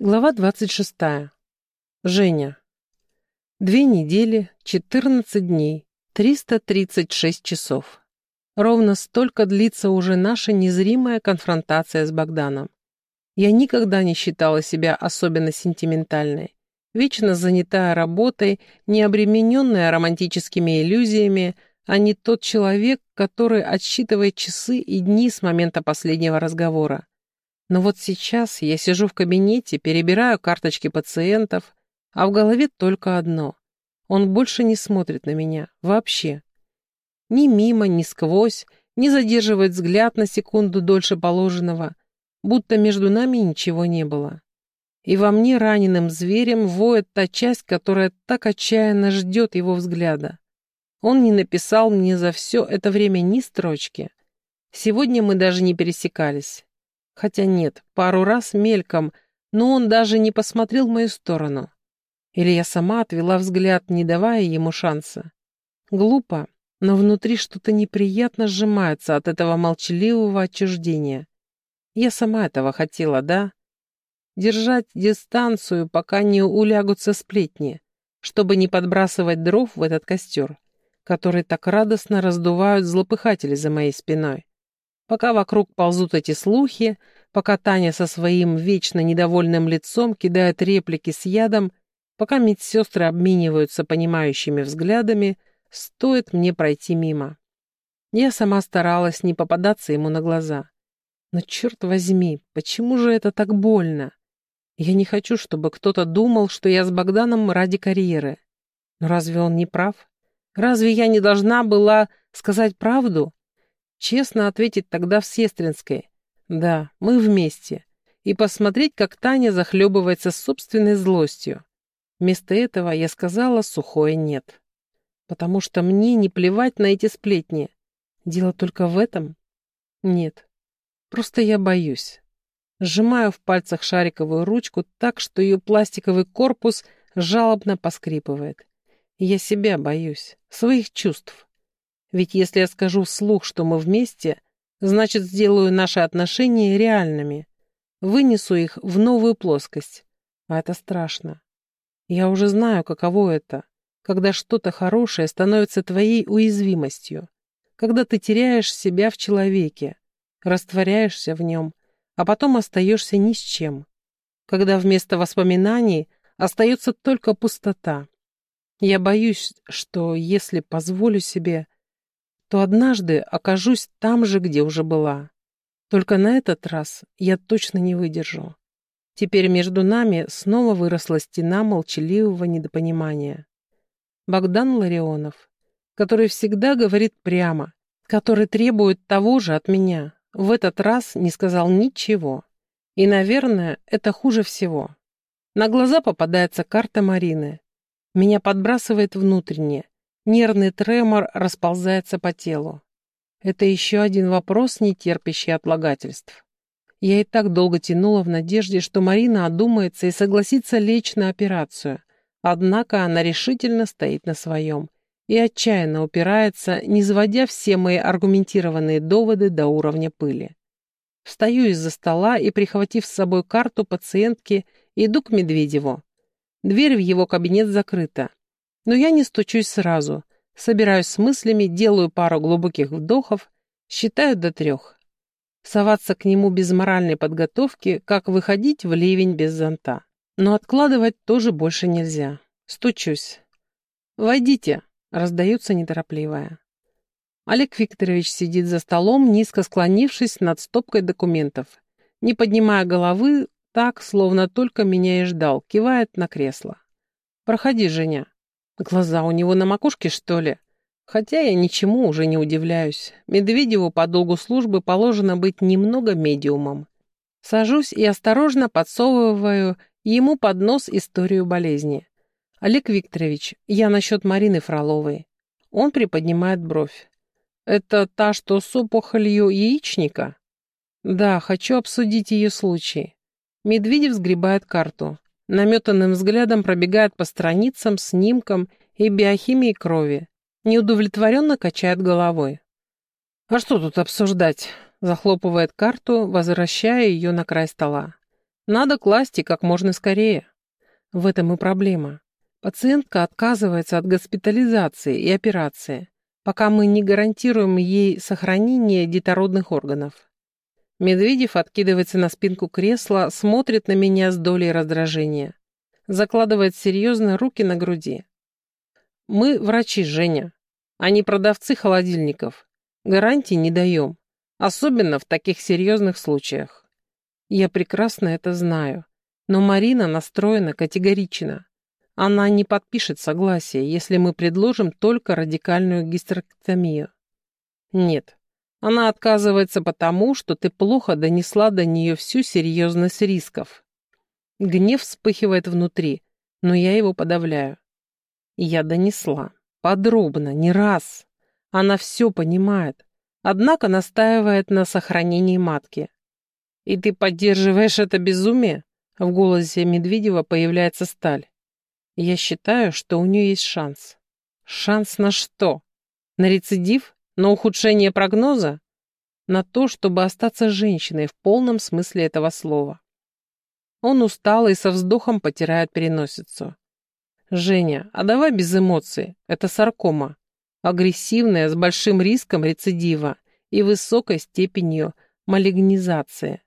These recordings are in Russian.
Глава 26. Женя. Две недели, 14 дней, 336 часов. Ровно столько длится уже наша незримая конфронтация с Богданом. Я никогда не считала себя особенно сентиментальной. Вечно занятая работой, не обремененная романтическими иллюзиями, а не тот человек, который отсчитывает часы и дни с момента последнего разговора. Но вот сейчас я сижу в кабинете, перебираю карточки пациентов, а в голове только одно. Он больше не смотрит на меня. Вообще. Ни мимо, ни сквозь, не задерживает взгляд на секунду дольше положенного, будто между нами ничего не было. И во мне раненым зверем воет та часть, которая так отчаянно ждет его взгляда. Он не написал мне за все это время ни строчки. Сегодня мы даже не пересекались. Хотя нет, пару раз мельком, но он даже не посмотрел в мою сторону. Или я сама отвела взгляд, не давая ему шанса. Глупо, но внутри что-то неприятно сжимается от этого молчаливого отчуждения. Я сама этого хотела, да? Держать дистанцию, пока не улягутся сплетни, чтобы не подбрасывать дров в этот костер, который так радостно раздувают злопыхатели за моей спиной. Пока вокруг ползут эти слухи, пока Таня со своим вечно недовольным лицом кидает реплики с ядом, пока медсестры обмениваются понимающими взглядами, стоит мне пройти мимо. Я сама старалась не попадаться ему на глаза. Но черт возьми, почему же это так больно? Я не хочу, чтобы кто-то думал, что я с Богданом ради карьеры. Но разве он не прав? Разве я не должна была сказать правду? Честно ответить тогда в Сестринской. Да, мы вместе. И посмотреть, как Таня захлебывается собственной злостью. Вместо этого я сказала сухое «нет». Потому что мне не плевать на эти сплетни. Дело только в этом? Нет. Просто я боюсь. Сжимаю в пальцах шариковую ручку так, что ее пластиковый корпус жалобно поскрипывает. Я себя боюсь, своих чувств. Ведь если я скажу вслух, что мы вместе, значит, сделаю наши отношения реальными. Вынесу их в новую плоскость. А это страшно. Я уже знаю, каково это, когда что-то хорошее становится твоей уязвимостью, когда ты теряешь себя в человеке, растворяешься в нем, а потом остаешься ни с чем, когда вместо воспоминаний остается только пустота. Я боюсь, что если позволю себе то однажды окажусь там же, где уже была. Только на этот раз я точно не выдержу. Теперь между нами снова выросла стена молчаливого недопонимания. Богдан Ларионов, который всегда говорит прямо, который требует того же от меня, в этот раз не сказал ничего. И, наверное, это хуже всего. На глаза попадается карта Марины. Меня подбрасывает внутренне, Нервный тремор расползается по телу. Это еще один вопрос, не терпящий отлагательств. Я и так долго тянула в надежде, что Марина одумается и согласится лечь на операцию. Однако она решительно стоит на своем и отчаянно упирается, не заводя все мои аргументированные доводы до уровня пыли. Встаю из-за стола и, прихватив с собой карту пациентки, иду к Медведеву. Дверь в его кабинет закрыта. Но я не стучусь сразу. Собираюсь с мыслями, делаю пару глубоких вдохов, считаю до трех. Соваться к нему без моральной подготовки, как выходить в ливень без зонта. Но откладывать тоже больше нельзя. Стучусь. «Войдите», — раздается неторопливая. Олег Викторович сидит за столом, низко склонившись над стопкой документов. Не поднимая головы, так, словно только меня и ждал, кивает на кресло. «Проходи, Женя». Глаза у него на макушке, что ли? Хотя я ничему уже не удивляюсь. Медведеву по долгу службы положено быть немного медиумом. Сажусь и осторожно подсовываю ему под нос историю болезни. Олег Викторович, я насчет Марины Фроловой. Он приподнимает бровь. Это та, что с опухолью яичника? Да, хочу обсудить ее случай. Медведев сгребает карту наметанным взглядом пробегает по страницам, снимкам и биохимии крови. Неудовлетворенно качает головой. «А что тут обсуждать?» Захлопывает карту, возвращая ее на край стола. Надо класть и как можно скорее. В этом и проблема. Пациентка отказывается от госпитализации и операции, пока мы не гарантируем ей сохранение детородных органов. Медведев откидывается на спинку кресла, смотрит на меня с долей раздражения. Закладывает серьезно руки на груди. Мы врачи, Женя, а не продавцы холодильников. Гарантий не даем, особенно в таких серьезных случаях. Я прекрасно это знаю, но Марина настроена категорично. Она не подпишет согласие, если мы предложим только радикальную гистерэктомию. Нет, она отказывается потому, что ты плохо донесла до нее всю серьезность рисков. Гнев вспыхивает внутри, но я его подавляю. Я донесла. Подробно, не раз. Она все понимает, однако настаивает на сохранении матки. «И ты поддерживаешь это безумие?» В голосе Медведева появляется сталь. Я считаю, что у нее есть шанс. Шанс на что? На рецидив? На ухудшение прогноза? На то, чтобы остаться женщиной в полном смысле этого слова. Он устал и со вздохом потирает переносицу. «Женя, а давай без эмоций. Это саркома. Агрессивная, с большим риском рецидива и высокой степенью малигнизации.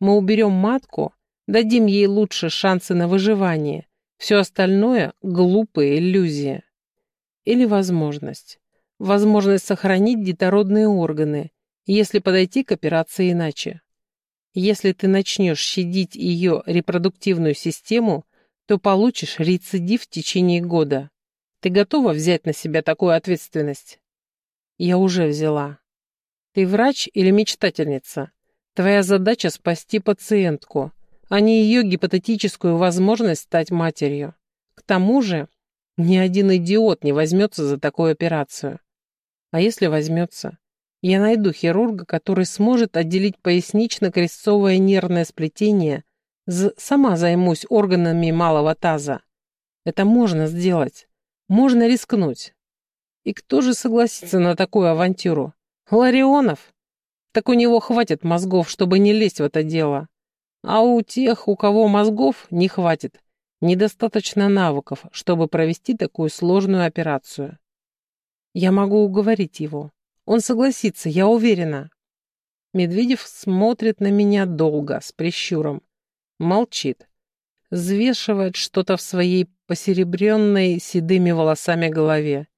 Мы уберем матку, дадим ей лучше шансы на выживание. Все остальное — глупые иллюзии. Или возможность возможность сохранить детородные органы, если подойти к операции иначе. Если ты начнешь щадить ее репродуктивную систему, то получишь рецидив в течение года. Ты готова взять на себя такую ответственность? Я уже взяла. Ты врач или мечтательница? Твоя задача спасти пациентку, а не ее гипотетическую возможность стать матерью. К тому же, ни один идиот не возьмется за такую операцию. А если возьмется? Я найду хирурга, который сможет отделить пояснично-крестцовое нервное сплетение, сама займусь органами малого таза. Это можно сделать. Можно рискнуть. И кто же согласится на такую авантюру? Ларионов? Так у него хватит мозгов, чтобы не лезть в это дело. А у тех, у кого мозгов не хватит, недостаточно навыков, чтобы провести такую сложную операцию. Я могу уговорить его. Он согласится, я уверена. Медведев смотрит на меня долго, с прищуром. Молчит. Взвешивает что-то в своей посеребренной седыми волосами голове.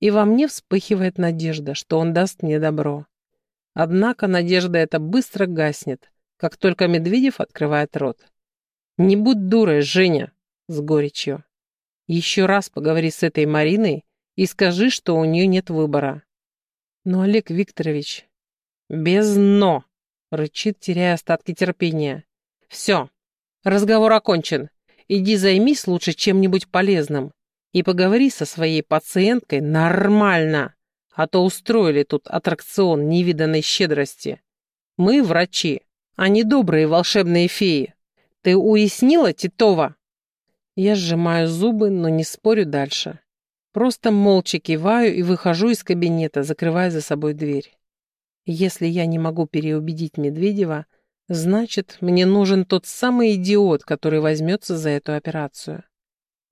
И во мне вспыхивает надежда, что он даст мне добро. Однако надежда эта быстро гаснет, как только Медведев открывает рот. «Не будь дурой, Женя!» с горечью. «Еще раз поговори с этой Мариной, и скажи, что у нее нет выбора. Но, Олег Викторович, без «но», рычит, теряя остатки терпения. Все, разговор окончен. Иди займись лучше чем-нибудь полезным и поговори со своей пациенткой нормально, а то устроили тут аттракцион невиданной щедрости. Мы врачи, а не добрые волшебные феи. Ты уяснила, Титова? Я сжимаю зубы, но не спорю дальше. Просто молча киваю и выхожу из кабинета, закрывая за собой дверь. Если я не могу переубедить Медведева, значит, мне нужен тот самый идиот, который возьмется за эту операцию.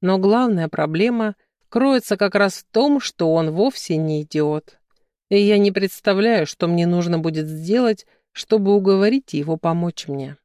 Но главная проблема кроется как раз в том, что он вовсе не идиот. И я не представляю, что мне нужно будет сделать, чтобы уговорить его помочь мне.